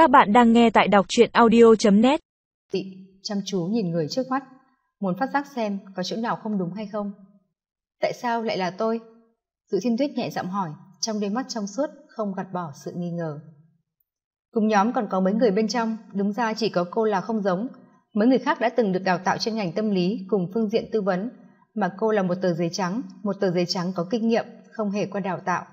Các bạn đang nghe tại đọc truyện audio.net Tị chăm chú nhìn người trước mắt, muốn phát giác xem có chỗ nào không đúng hay không. Tại sao lại là tôi? Dự thiên tuyết nhẹ giọng hỏi, trong đôi mắt trong suốt không gạt bỏ sự nghi ngờ. Cùng nhóm còn có mấy người bên trong, đúng ra chỉ có cô là không giống. Mấy người khác đã từng được đào tạo trên ngành tâm lý cùng phương diện tư vấn, mà cô là một tờ giấy trắng, một tờ giấy trắng có kinh nghiệm, không hề qua đào tạo.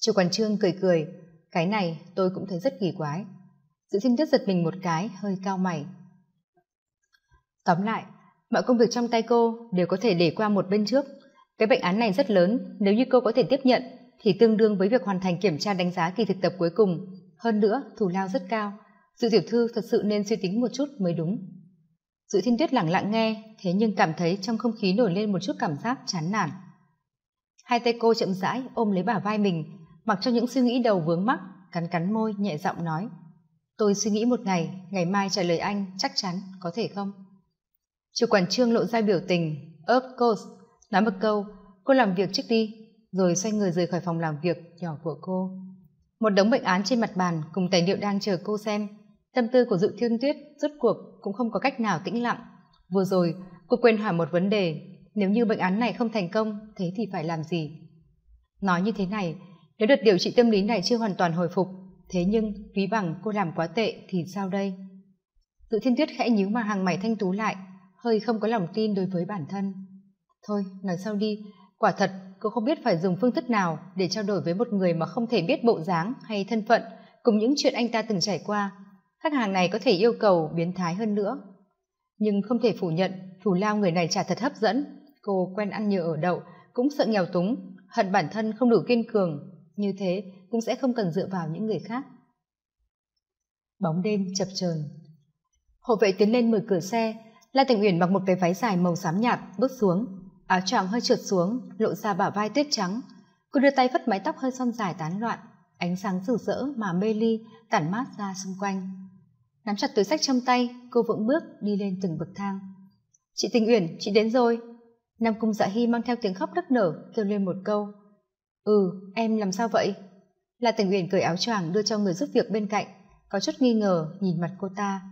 Chu Quản Trương cười cười, cái này tôi cũng thấy rất kỳ quái. Dự thiên tuyết giật mình một cái, hơi cao mày. Tóm lại, mọi công việc trong tay cô đều có thể để qua một bên trước. Cái bệnh án này rất lớn, nếu như cô có thể tiếp nhận, thì tương đương với việc hoàn thành kiểm tra đánh giá kỳ thực tập cuối cùng. Hơn nữa, thù lao rất cao. Dự tiểu thư thật sự nên suy tính một chút mới đúng. Dự thiên tuyết lẳng lặng nghe, thế nhưng cảm thấy trong không khí nổi lên một chút cảm giác chán nản. Hai tay cô chậm rãi ôm lấy bả vai mình, mặc cho những suy nghĩ đầu vướng mắc, cắn cắn môi, nhẹ giọng nói, tôi suy nghĩ một ngày ngày mai trả lời anh, chắc chắn có thể không? Chủ quản trương lộ ra biểu tình, of course, nói một câu, cô làm việc trước đi. Rồi xoay người rời khỏi phòng làm việc nhỏ của cô. Một đống bệnh án trên mặt bàn cùng tài liệu đang chờ cô xem. Tâm tư của dự thiên tuyết rốt cuộc cũng không có cách nào tĩnh lặng. Vừa rồi, cô quên hỏi một vấn đề, nếu như bệnh án này không thành công, thế thì phải làm gì? Nói như thế này nếu đợt điều trị tâm lý này chưa hoàn toàn hồi phục, thế nhưng ví bằng cô làm quá tệ thì sao đây? Tự thiên tuyết khẽ nhíu mà hàng mày thanh tú lại, hơi không có lòng tin đối với bản thân. Thôi, nói sau đi, quả thật cô không biết phải dùng phương thức nào để trao đổi với một người mà không thể biết bộ dáng hay thân phận cùng những chuyện anh ta từng trải qua. Khách hàng này có thể yêu cầu biến thái hơn nữa. Nhưng không thể phủ nhận thủ lao người này trả thật hấp dẫn. Cô quen ăn nhờ ở đậu, cũng sợ nghèo túng, hận bản thân không đủ kiên cường như thế, cũng sẽ không cần dựa vào những người khác. Bóng đêm chập chờn. Hộ vệ tiến lên mở cửa xe. La tình uyển mặc một cái váy dài màu xám nhạt, bước xuống. Áo choàng hơi trượt xuống, lộ ra bả vai tuyết trắng. Cô đưa tay phất mái tóc hơi xăm dài tán loạn. Ánh sáng rực rỡ mà mê ly, tản mát ra xung quanh. Nắm chặt túi sách trong tay, cô vững bước đi lên từng bậc thang. Chị tình uyển, chị đến rồi. Nam cung dạ hy mang theo tiếng khóc nức nở, kêu lên một câu ừ em làm sao vậy? Là tình uyển cởi áo choàng đưa cho người giúp việc bên cạnh, có chút nghi ngờ nhìn mặt cô ta.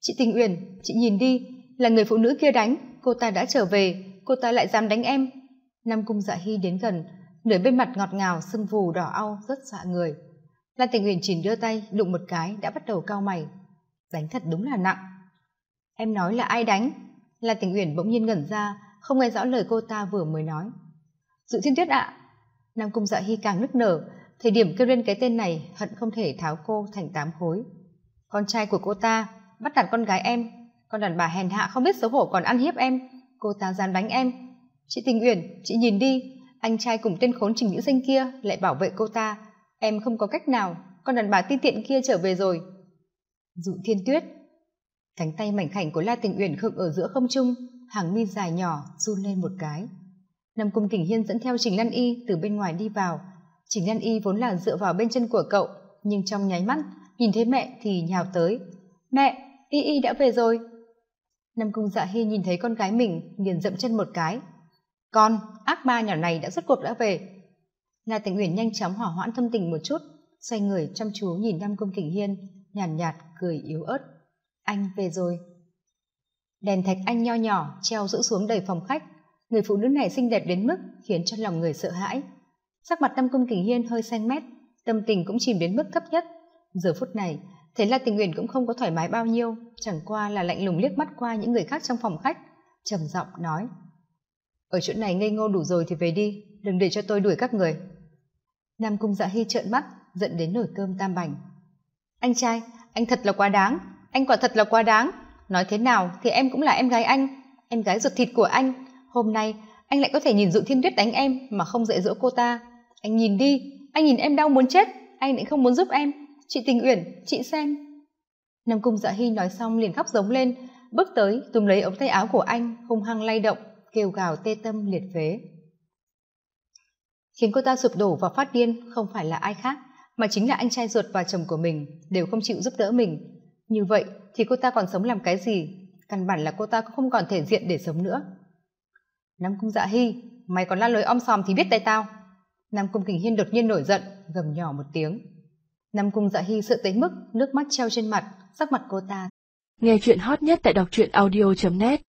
Chị tình uyển, chị nhìn đi, là người phụ nữ kia đánh, cô ta đã trở về, cô ta lại dám đánh em. Nam cung dạ hy đến gần, nửa bên mặt ngọt ngào, sưng vù, đỏ au, rất dọa người. Lan tình uyển chỉ đưa tay, đụng một cái, đã bắt đầu cao mày. Đánh thật đúng là nặng. Em nói là ai đánh? Lan tình uyển bỗng nhiên ngẩn ra, không nghe rõ lời cô ta vừa mới nói. Dự thiên tuyết ạ nam cung dạ hy càng nức nở. Thời điểm kêu lên cái tên này, hận không thể tháo cô thành tám khối. Con trai của cô ta, bắt đặt con gái em. Con đàn bà hèn hạ không biết xấu hổ còn ăn hiếp em. Cô ta dám đánh em. Chị tình uyển, chị nhìn đi. Anh trai cùng tên khốn trình nữ danh kia lại bảo vệ cô ta. Em không có cách nào. Con đàn bà ti tiện kia trở về rồi. Dụ thiên tuyết. Cánh tay mảnh khảnh của la tình uyển khựng ở giữa không trung. Hàng mi dài nhỏ, run lên một cái. Nam Cung Kình Hiên dẫn theo Trình Lan Y từ bên ngoài đi vào. Trình Lan Y vốn là dựa vào bên chân của cậu, nhưng trong nháy mắt, nhìn thấy mẹ thì nhào tới. Mẹ, Y Y đã về rồi. Nam Cung Dạ Hy nhìn thấy con gái mình, liền dậm chân một cái. Con, ác ma nhỏ này đã rốt cuộc đã về. La Tịnh Uyển nhanh chóng hỏa hoãn thâm tình một chút, xoay người chăm chú nhìn Nam Cung Kình Hiên, nhàn nhạt, nhạt cười yếu ớt. Anh về rồi. Đèn thạch anh nho nhỏ treo giữ xuống đầy phòng khách, người phụ nữ này xinh đẹp đến mức khiến cho lòng người sợ hãi. Sắc mặt nam cung kình hiên hơi xanh mét, tâm tình cũng chìm đến mức thấp nhất. Giờ phút này thấy là tình nguyện cũng không có thoải mái bao nhiêu, chẳng qua là lạnh lùng liếc mắt qua những người khác trong phòng khách, trầm giọng nói, ở chỗ này ngây ngô đủ rồi thì về đi, đừng để cho tôi đuổi các người. Nam cung dạ hy trợn mắt, giận đến nổi cơm tam bành. Anh trai, anh thật là quá đáng, anh quả thật là quá đáng. Nói thế nào thì em cũng là em gái anh, em gái ruột thịt của anh hôm nay, anh lại có thể nhìn dụ thiên tuyết đánh em mà không dạy dỗ cô ta. Anh nhìn đi, anh nhìn em đau muốn chết, anh lại không muốn giúp em. Chị tình uyển, chị xem. Nam cung dạ hy nói xong liền khóc giống lên. Bước tới, túm lấy ống tay áo của anh, hung hăng lay động, kêu gào tê tâm liệt phế. Khiến cô ta sụp đổ và phát điên không phải là ai khác, mà chính là anh trai ruột và chồng của mình, đều không chịu giúp đỡ mình. Như vậy thì cô ta còn sống làm cái gì? Căn bản là cô ta cũng không còn thể diện để sống nữa nam cung dạ hy mày còn la lối om sòm thì biết tay tao. Nam cung kình hiên đột nhiên nổi giận gầm nhỏ một tiếng. Nam Cung Dạ Hy sợ tới mức nước mắt treo trên mặt, sắc mặt cô ta. Nghe chuyện hot nhất tại đọc truyện audio.net